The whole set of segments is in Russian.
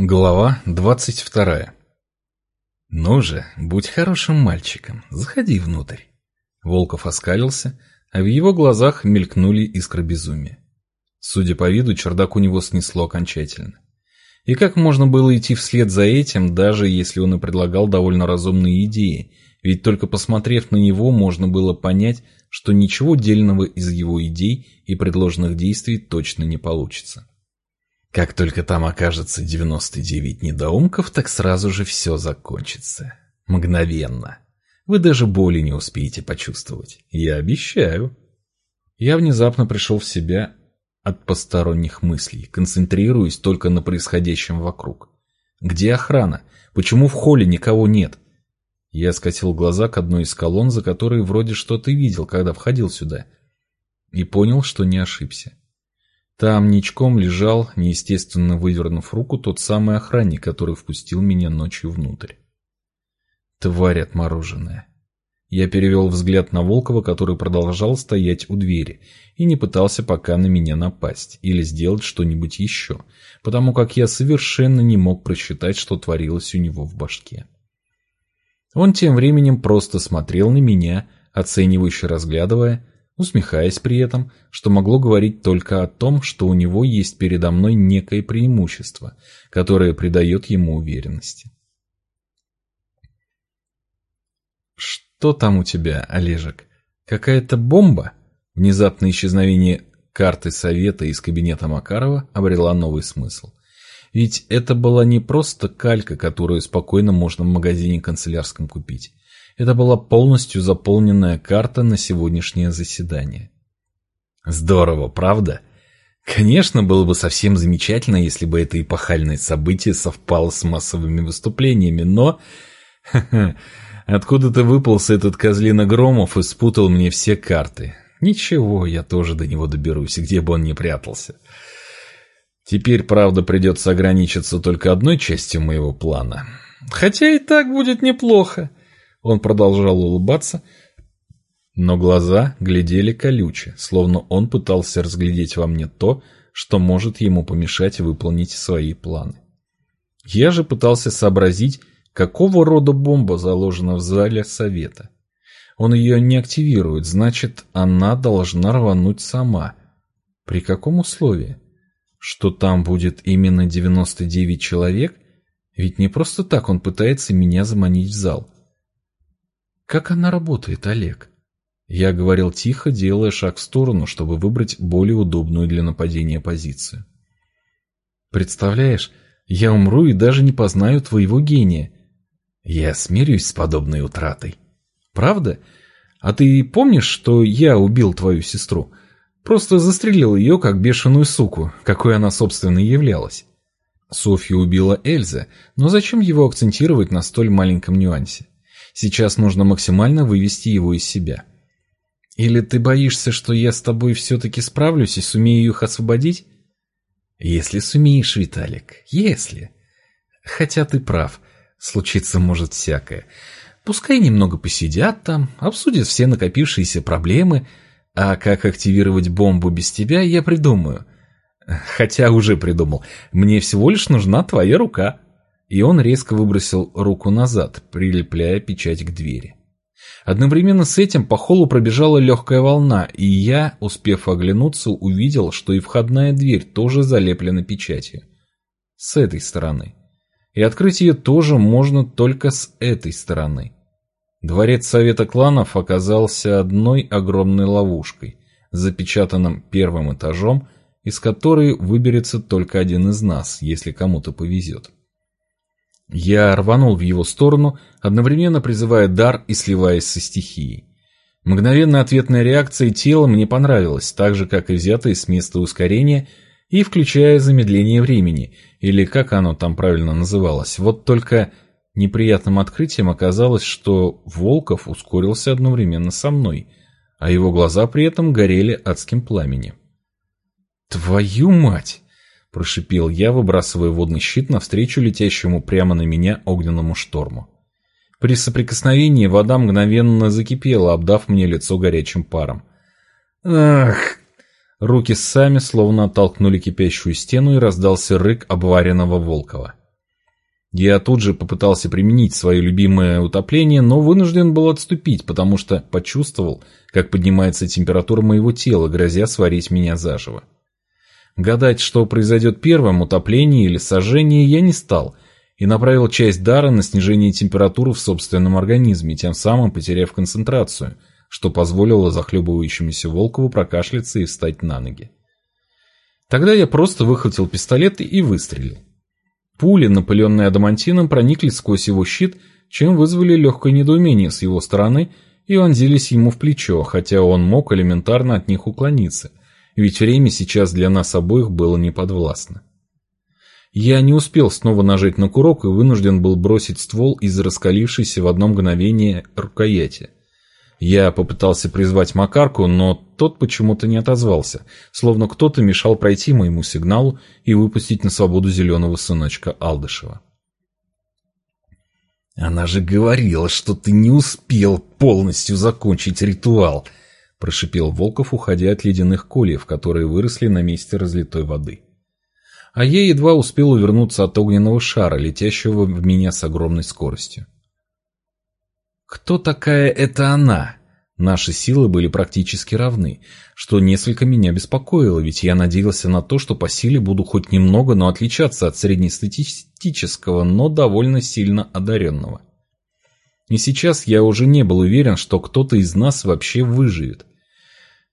Глава двадцать вторая «Ну же, будь хорошим мальчиком, заходи внутрь». Волков оскалился, а в его глазах мелькнули искры безумия. Судя по виду, чердак у него снесло окончательно. И как можно было идти вслед за этим, даже если он и предлагал довольно разумные идеи, ведь только посмотрев на него, можно было понять, что ничего дельного из его идей и предложенных действий точно не получится. Как только там окажется 99 недоумков, так сразу же все закончится. Мгновенно. Вы даже боли не успеете почувствовать. Я обещаю. Я внезапно пришел в себя от посторонних мыслей, концентрируясь только на происходящем вокруг. Где охрана? Почему в холле никого нет? Я скосил глаза к одной из колонн, за которой вроде что-то видел, когда входил сюда. И понял, что не ошибся. Там ничком лежал, неестественно вывернув руку, тот самый охранник, который впустил меня ночью внутрь. Тварь отмороженная. Я перевел взгляд на Волкова, который продолжал стоять у двери и не пытался пока на меня напасть или сделать что-нибудь еще, потому как я совершенно не мог просчитать, что творилось у него в башке. Он тем временем просто смотрел на меня, оценивающе разглядывая, усмехаясь при этом, что могло говорить только о том, что у него есть передо мной некое преимущество, которое придает ему уверенности. «Что там у тебя, Олежек? Какая-то бомба?» Внезапное исчезновение карты совета из кабинета Макарова обрела новый смысл. Ведь это была не просто калька, которую спокойно можно в магазине канцелярском купить. Это была полностью заполненная карта на сегодняшнее заседание. Здорово, правда? Конечно, было бы совсем замечательно, если бы это эпохальное событие совпало с массовыми выступлениями, но... Откуда-то выпался этот козлина Громов и спутал мне все карты. Ничего, я тоже до него доберусь, где бы он ни прятался. Теперь, правда, придется ограничиться только одной частью моего плана. Хотя и так будет неплохо. Он продолжал улыбаться, но глаза глядели колюче, словно он пытался разглядеть во мне то, что может ему помешать выполнить свои планы. Я же пытался сообразить, какого рода бомба заложена в зале совета. Он ее не активирует, значит, она должна рвануть сама. При каком условии? Что там будет именно 99 человек? Ведь не просто так он пытается меня заманить в зал. Как она работает, Олег? Я говорил тихо, делая шаг в сторону, чтобы выбрать более удобную для нападения позицию. Представляешь, я умру и даже не познаю твоего гения. Я смирюсь с подобной утратой. Правда? А ты помнишь, что я убил твою сестру? Просто застрелил ее, как бешеную суку, какой она, собственно, и являлась. Софью убила Эльза, но зачем его акцентировать на столь маленьком нюансе? Сейчас нужно максимально вывести его из себя. Или ты боишься, что я с тобой все-таки справлюсь и сумею их освободить? Если сумеешь, Виталик, если. Хотя ты прав, случиться может всякое. Пускай немного посидят там, обсудят все накопившиеся проблемы, а как активировать бомбу без тебя, я придумаю. Хотя уже придумал. Мне всего лишь нужна твоя рука и он резко выбросил руку назад, прилепляя печать к двери. Одновременно с этим по холлу пробежала легкая волна, и я, успев оглянуться, увидел, что и входная дверь тоже залеплена печатью. С этой стороны. И открыть ее тоже можно только с этой стороны. Дворец Совета Кланов оказался одной огромной ловушкой, запечатанным первым этажом, из которой выберется только один из нас, если кому-то повезет. Я рванул в его сторону, одновременно призывая дар и сливаясь со стихией. Мгновенная ответная реакция тела мне понравилась, так же, как и взятая с места ускорения и включая замедление времени, или как оно там правильно называлось. Вот только неприятным открытием оказалось, что Волков ускорился одновременно со мной, а его глаза при этом горели адским пламенем. «Твою мать!» — прошипел я, выбрасывая водный щит навстречу летящему прямо на меня огненному шторму. При соприкосновении вода мгновенно закипела, обдав мне лицо горячим паром. «Ах!» Руки сами словно оттолкнули кипящую стену, и раздался рык обваренного Волкова. Я тут же попытался применить свое любимое утопление, но вынужден был отступить, потому что почувствовал, как поднимается температура моего тела, грозя сварить меня заживо. Гадать, что произойдет первым, утопление или сожжение, я не стал и направил часть дара на снижение температуры в собственном организме, тем самым потеряв концентрацию, что позволило захлебывающемуся Волкову прокашляться и встать на ноги. Тогда я просто выхватил пистолет и выстрелил. Пули, напыленные адамантином, проникли сквозь его щит, чем вызвали легкое недоумение с его стороны и вонзились ему в плечо, хотя он мог элементарно от них уклониться, ведь время сейчас для нас обоих было неподвластно. Я не успел снова нажать на курок и вынужден был бросить ствол из раскалившейся в одно мгновение рукояти. Я попытался призвать Макарку, но тот почему-то не отозвался, словно кто-то мешал пройти моему сигналу и выпустить на свободу зеленого сыночка Алдышева. «Она же говорила, что ты не успел полностью закончить ритуал», — прошипел Волков, уходя от ледяных кольев, которые выросли на месте разлитой воды. А я едва успел увернуться от огненного шара, летящего в меня с огромной скоростью. Кто такая эта она? Наши силы были практически равны, что несколько меня беспокоило, ведь я надеялся на то, что по силе буду хоть немного, но отличаться от среднестатистического, но довольно сильно одаренного. И сейчас я уже не был уверен, что кто-то из нас вообще выживет.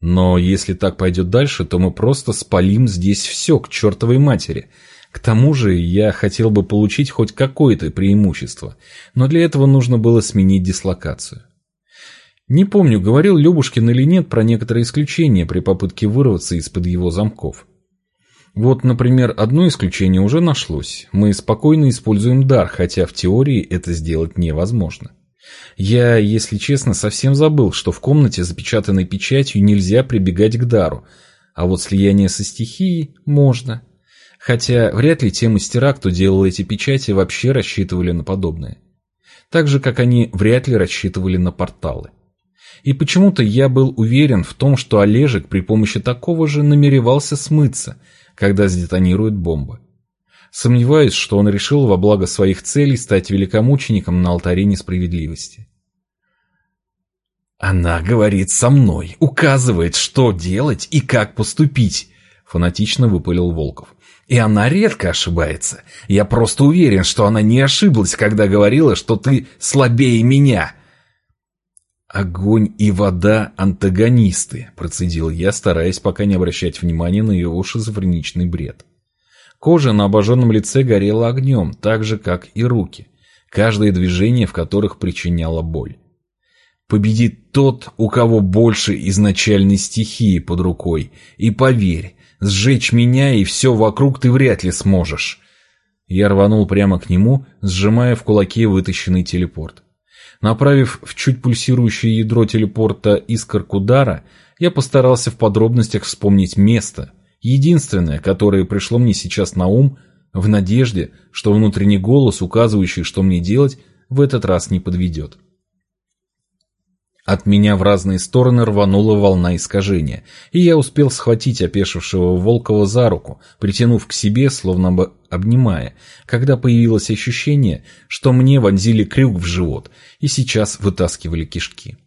Но если так пойдет дальше, то мы просто спалим здесь все к чертовой матери. К тому же я хотел бы получить хоть какое-то преимущество, но для этого нужно было сменить дислокацию. Не помню, говорил Любушкин или нет про некоторые исключения при попытке вырваться из-под его замков. Вот, например, одно исключение уже нашлось. Мы спокойно используем дар, хотя в теории это сделать невозможно. Я, если честно, совсем забыл, что в комнате, запечатанной печатью, нельзя прибегать к дару, а вот слияние со стихией можно. Хотя вряд ли те мастера, кто делал эти печати, вообще рассчитывали на подобное. Так же, как они вряд ли рассчитывали на порталы. И почему-то я был уверен в том, что Олежек при помощи такого же намеревался смыться, когда сдетонирует бомба. Сомневаюсь, что он решил во благо своих целей стать великомучеником на алтаре несправедливости. «Она говорит со мной, указывает, что делать и как поступить», — фанатично выпалил Волков. «И она редко ошибается. Я просто уверен, что она не ошиблась, когда говорила, что ты слабее меня». «Огонь и вода — антагонисты», — процедил я, стараясь пока не обращать внимания на его шизофреничный бред. Кожа на обожженном лице горела огнем, так же, как и руки, каждое движение в которых причиняло боль. Победит тот, у кого больше изначальной стихии под рукой, и поверь, сжечь меня и все вокруг ты вряд ли сможешь. Я рванул прямо к нему, сжимая в кулаке вытащенный телепорт. Направив в чуть пульсирующее ядро телепорта искорку дара, я постарался в подробностях вспомнить место, Единственное, которое пришло мне сейчас на ум, в надежде, что внутренний голос, указывающий, что мне делать, в этот раз не подведет. От меня в разные стороны рванула волна искажения, и я успел схватить опешившего Волкова за руку, притянув к себе, словно бы обнимая, когда появилось ощущение, что мне вонзили крюк в живот и сейчас вытаскивали кишки.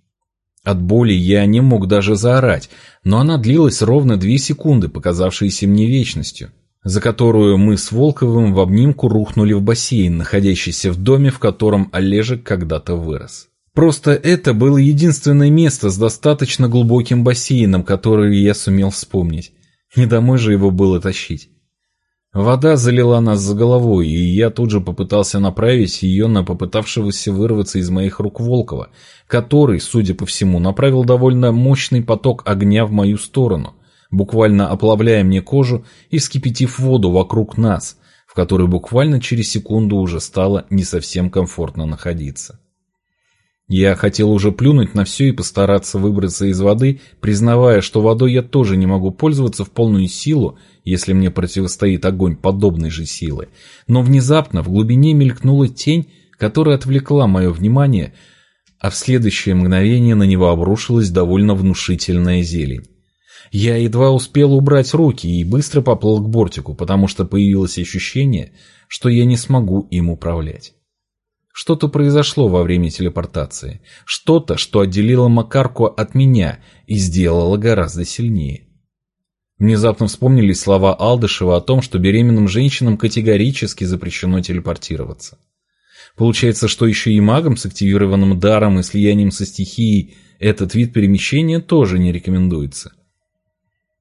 От боли я не мог даже заорать, но она длилась ровно две секунды, показавшиеся мне вечностью, за которую мы с Волковым в обнимку рухнули в бассейн, находящийся в доме, в котором Олежек когда-то вырос. Просто это было единственное место с достаточно глубоким бассейном, которое я сумел вспомнить. Не домой же его было тащить. Вода залила нас за головой, и я тут же попытался направить ее на попытавшегося вырваться из моих рук Волкова, который, судя по всему, направил довольно мощный поток огня в мою сторону, буквально оплавляя мне кожу и вскипятив воду вокруг нас, в которой буквально через секунду уже стало не совсем комфортно находиться. Я хотел уже плюнуть на все и постараться выбраться из воды, признавая, что водой я тоже не могу пользоваться в полную силу, если мне противостоит огонь подобной же силы. Но внезапно в глубине мелькнула тень, которая отвлекла мое внимание, а в следующее мгновение на него обрушилась довольно внушительная зелень. Я едва успел убрать руки и быстро поплыл к бортику, потому что появилось ощущение, что я не смогу им управлять. Что-то произошло во время телепортации. Что-то, что отделило Макарку от меня и сделало гораздо сильнее. Внезапно вспомнились слова Алдышева о том, что беременным женщинам категорически запрещено телепортироваться. Получается, что еще и магам с активированным даром и слиянием со стихией этот вид перемещения тоже не рекомендуется.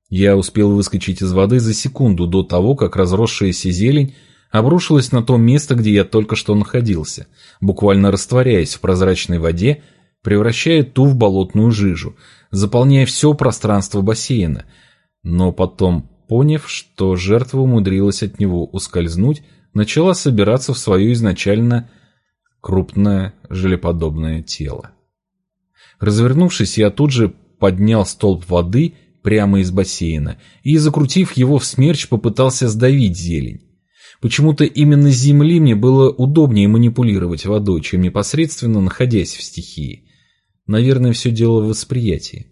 Я успел выскочить из воды за секунду до того, как разросшаяся зелень обрушилась на то место, где я только что находился, буквально растворяясь в прозрачной воде, превращая ту в болотную жижу, заполняя все пространство бассейна, но потом, поняв, что жертва умудрилась от него ускользнуть, начала собираться в свое изначально крупное желеподобное тело. Развернувшись, я тут же поднял столб воды прямо из бассейна и, закрутив его в смерч, попытался сдавить зелень. Почему-то именно с земли мне было удобнее манипулировать водой, чем непосредственно находясь в стихии. Наверное, все дело в восприятии.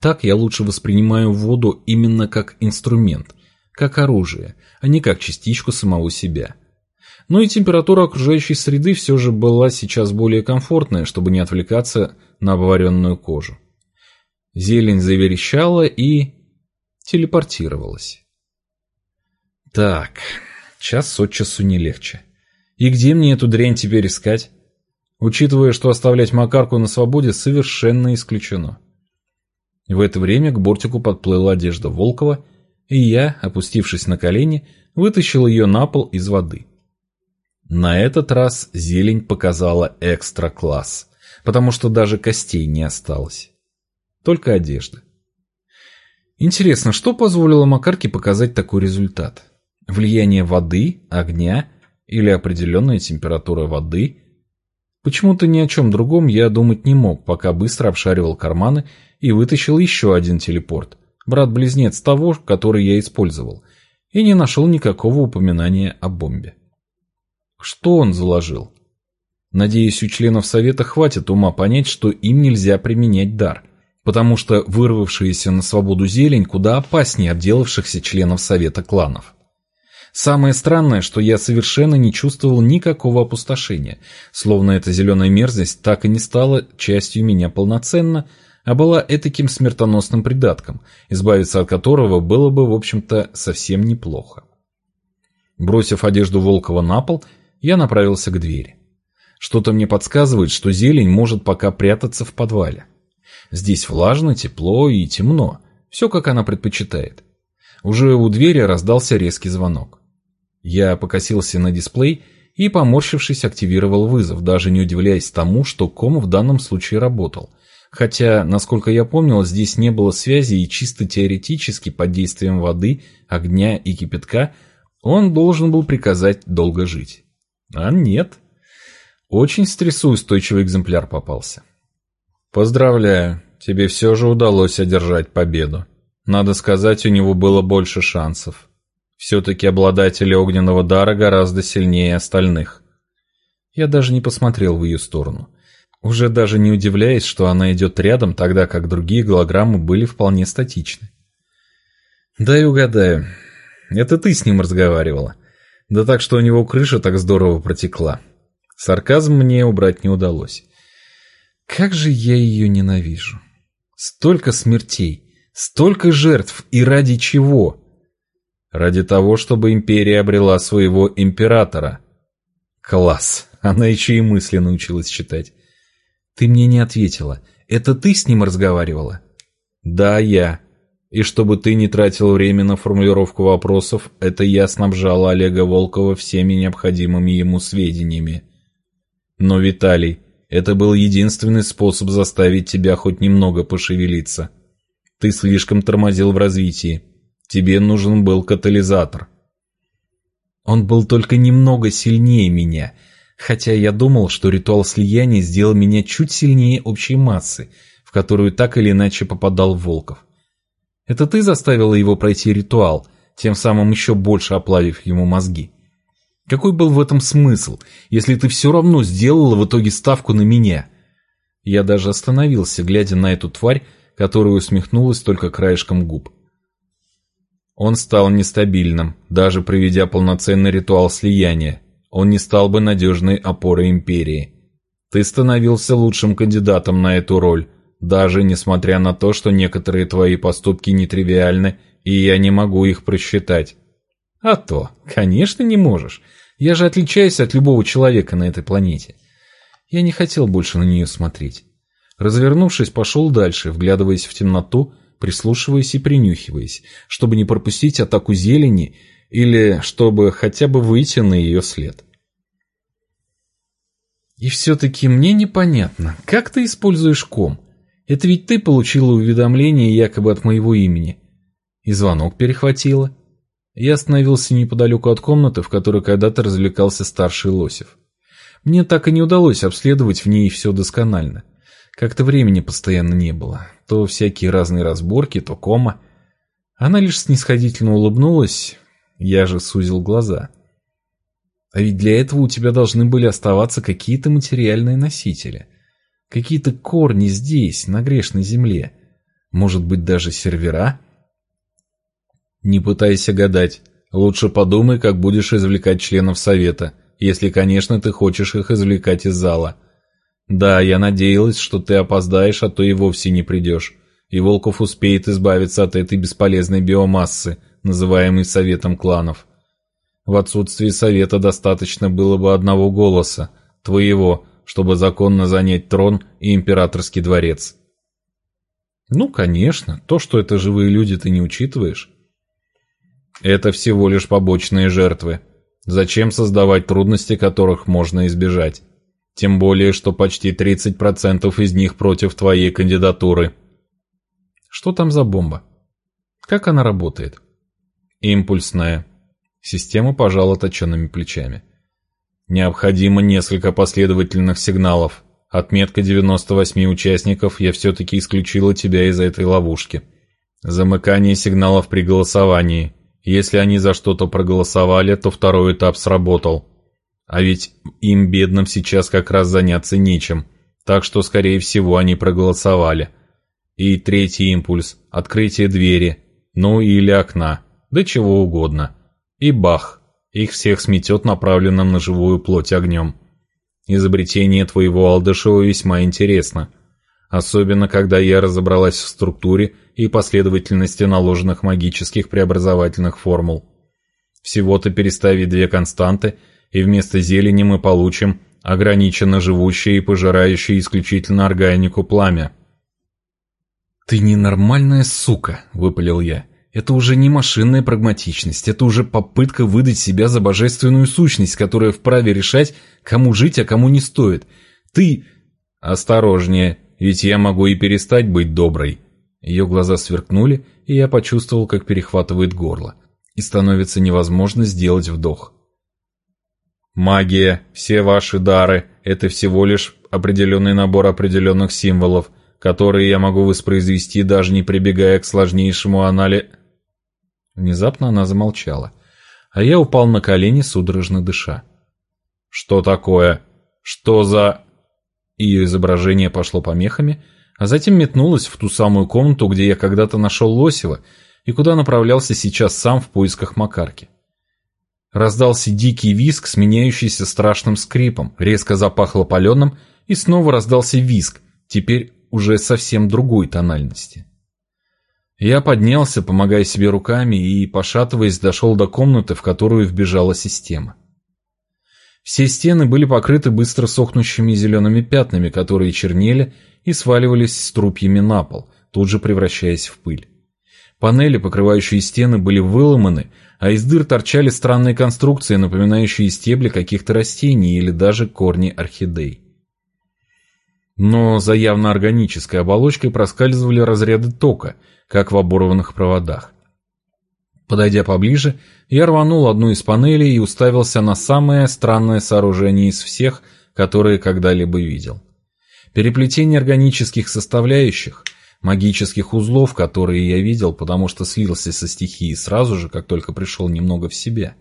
Так я лучше воспринимаю воду именно как инструмент, как оружие, а не как частичку самого себя. Но и температура окружающей среды все же была сейчас более комфортная, чтобы не отвлекаться на обваренную кожу. Зелень заверещала и телепортировалась. Так, час от часу не легче. И где мне эту дрянь теперь искать? Учитывая, что оставлять Макарку на свободе совершенно исключено. В это время к бортику подплыла одежда Волкова, и я, опустившись на колени, вытащил ее на пол из воды. На этот раз зелень показала экстра-класс, потому что даже костей не осталось. Только одежда. Интересно, что позволило Макарке показать такой результат? Влияние воды, огня или определенная температура воды? Почему-то ни о чем другом я думать не мог, пока быстро обшаривал карманы и вытащил еще один телепорт, брат-близнец того, который я использовал, и не нашел никакого упоминания о бомбе. Что он заложил? Надеюсь, у членов Совета хватит ума понять, что им нельзя применять дар, потому что вырвавшаяся на свободу зелень куда опаснее обделавшихся членов Совета кланов. Самое странное, что я совершенно не чувствовал никакого опустошения, словно эта зеленая мерзость так и не стала частью меня полноценно, а была этаким смертоносным придатком, избавиться от которого было бы, в общем-то, совсем неплохо. Бросив одежду Волкова на пол, я направился к двери. Что-то мне подсказывает, что зелень может пока прятаться в подвале. Здесь влажно, тепло и темно, все как она предпочитает. Уже у двери раздался резкий звонок. Я покосился на дисплей и, поморщившись, активировал вызов, даже не удивляясь тому, что ком в данном случае работал. Хотя, насколько я помнил, здесь не было связи и чисто теоретически под действием воды, огня и кипятка он должен был приказать долго жить. А нет. Очень стрессоустойчивый экземпляр попался. Поздравляю, тебе все же удалось одержать победу. Надо сказать, у него было больше шансов. Все-таки обладатели огненного дара гораздо сильнее остальных. Я даже не посмотрел в ее сторону. Уже даже не удивляясь, что она идет рядом, тогда как другие голограммы были вполне статичны. «Дай угадаю. Это ты с ним разговаривала. Да так, что у него крыша так здорово протекла. Сарказм мне убрать не удалось. Как же я ее ненавижу. Столько смертей, столько жертв, и ради чего?» Ради того, чтобы империя обрела своего императора. Класс. Она еще и мысли научилась читать. Ты мне не ответила. Это ты с ним разговаривала? Да, я. И чтобы ты не тратил время на формулировку вопросов, это я снабжала Олега Волкова всеми необходимыми ему сведениями. Но, Виталий, это был единственный способ заставить тебя хоть немного пошевелиться. Ты слишком тормозил в развитии. Тебе нужен был катализатор. Он был только немного сильнее меня, хотя я думал, что ритуал слияния сделал меня чуть сильнее общей массы, в которую так или иначе попадал Волков. Это ты заставила его пройти ритуал, тем самым еще больше оплавив ему мозги. Какой был в этом смысл, если ты все равно сделала в итоге ставку на меня? Я даже остановился, глядя на эту тварь, которая усмехнулась только краешком губ. Он стал нестабильным, даже проведя полноценный ритуал слияния. Он не стал бы надежной опорой империи. Ты становился лучшим кандидатом на эту роль, даже несмотря на то, что некоторые твои поступки нетривиальны, и я не могу их просчитать. А то, конечно, не можешь. Я же отличаюсь от любого человека на этой планете. Я не хотел больше на нее смотреть. Развернувшись, пошел дальше, вглядываясь в темноту, прислушиваясь и принюхиваясь, чтобы не пропустить атаку зелени или чтобы хотя бы выйти на ее след. И все-таки мне непонятно, как ты используешь ком? Это ведь ты получила уведомление якобы от моего имени. И звонок перехватила. Я остановился неподалеку от комнаты, в которой когда-то развлекался старший Лосев. Мне так и не удалось обследовать в ней все досконально. Как-то времени постоянно не было. То всякие разные разборки, то кома. Она лишь снисходительно улыбнулась, я же сузил глаза. А ведь для этого у тебя должны были оставаться какие-то материальные носители. Какие-то корни здесь, на грешной земле. Может быть, даже сервера? Не пытайся гадать. Лучше подумай, как будешь извлекать членов совета, если, конечно, ты хочешь их извлекать из зала. Да, я надеялась, что ты опоздаешь, а то и вовсе не придешь. И Волков успеет избавиться от этой бесполезной биомассы, называемой советом кланов. В отсутствии совета достаточно было бы одного голоса, твоего, чтобы законно занять трон и императорский дворец. Ну, конечно, то, что это живые люди, ты не учитываешь. Это всего лишь побочные жертвы. Зачем создавать трудности, которых можно избежать? Тем более, что почти 30% из них против твоей кандидатуры. Что там за бомба? Как она работает? Импульсная. Система пожала точенными плечами. Необходимо несколько последовательных сигналов. Отметка 98 участников, я все-таки исключила тебя из этой ловушки. Замыкание сигналов при голосовании. Если они за что-то проголосовали, то второй этап сработал. А ведь им, бедным, сейчас как раз заняться нечем. Так что, скорее всего, они проголосовали. И третий импульс – открытие двери, ну или окна, да чего угодно. И бах, их всех сметет направленным на живую плоть огнем. Изобретение твоего Алдышева весьма интересно. Особенно, когда я разобралась в структуре и последовательности наложенных магических преобразовательных формул. Всего-то переставить две константы – и вместо зелени мы получим ограниченно живущее и пожирающее исключительно органику пламя. «Ты ненормальная сука», — выпалил я. «Это уже не машинная прагматичность, это уже попытка выдать себя за божественную сущность, которая вправе решать, кому жить, а кому не стоит. Ты...» «Осторожнее, ведь я могу и перестать быть доброй». Ее глаза сверкнули, и я почувствовал, как перехватывает горло, и становится невозможно сделать вдох. Магия, все ваши дары – это всего лишь определенный набор определенных символов, которые я могу воспроизвести, даже не прибегая к сложнейшему анализу. Внезапно она замолчала, а я упал на колени, судорожно дыша. «Что такое? Что за...» Ее изображение пошло помехами, а затем метнулось в ту самую комнату, где я когда-то нашел Лосева и куда направлялся сейчас сам в поисках Макарки. Раздался дикий визг, сменяющийся страшным скрипом, резко запахло паленым, и снова раздался визг, теперь уже совсем другой тональности. Я поднялся, помогая себе руками, и, пошатываясь, дошел до комнаты, в которую вбежала система. Все стены были покрыты быстро сохнущими зелеными пятнами, которые чернели и сваливались струпьями на пол, тут же превращаясь в пыль. Панели, покрывающие стены, были выломаны, а из дыр торчали странные конструкции, напоминающие стебли каких-то растений или даже корни орхидей. Но за явно органической оболочкой проскальзывали разряды тока, как в оборванных проводах. Подойдя поближе, я рванул одну из панелей и уставился на самое странное сооружение из всех, которые когда-либо видел. Переплетение органических составляющих, магических узлов, которые я видел, потому что слился со стихией сразу же, как только пришел немного в себя.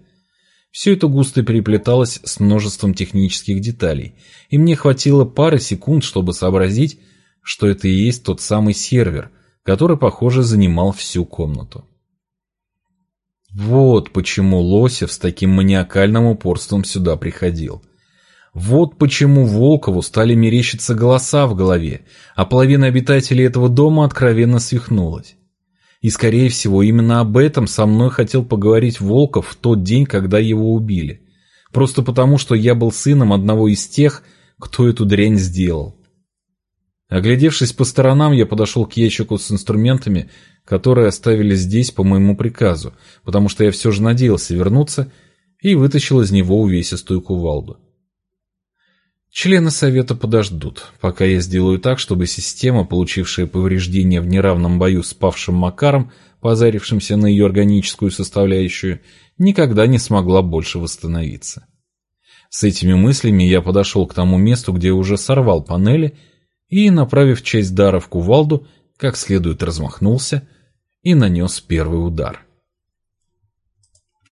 Все это густо переплеталось с множеством технических деталей, и мне хватило пары секунд, чтобы сообразить, что это и есть тот самый сервер, который, похоже, занимал всю комнату. Вот почему Лосев с таким маниакальным упорством сюда приходил. Вот почему Волкову стали мерещиться голоса в голове, а половина обитателей этого дома откровенно свихнулась. И, скорее всего, именно об этом со мной хотел поговорить Волков в тот день, когда его убили. Просто потому, что я был сыном одного из тех, кто эту дрянь сделал. Оглядевшись по сторонам, я подошел к ящику с инструментами, которые оставили здесь по моему приказу, потому что я все же надеялся вернуться, и вытащил из него увесистую кувалду. Члены Совета подождут, пока я сделаю так, чтобы система, получившая повреждения в неравном бою с павшим Макаром, позарившимся на ее органическую составляющую, никогда не смогла больше восстановиться. С этими мыслями я подошел к тому месту, где уже сорвал панели, и, направив часть дара в кувалду, как следует размахнулся и нанес первый удар.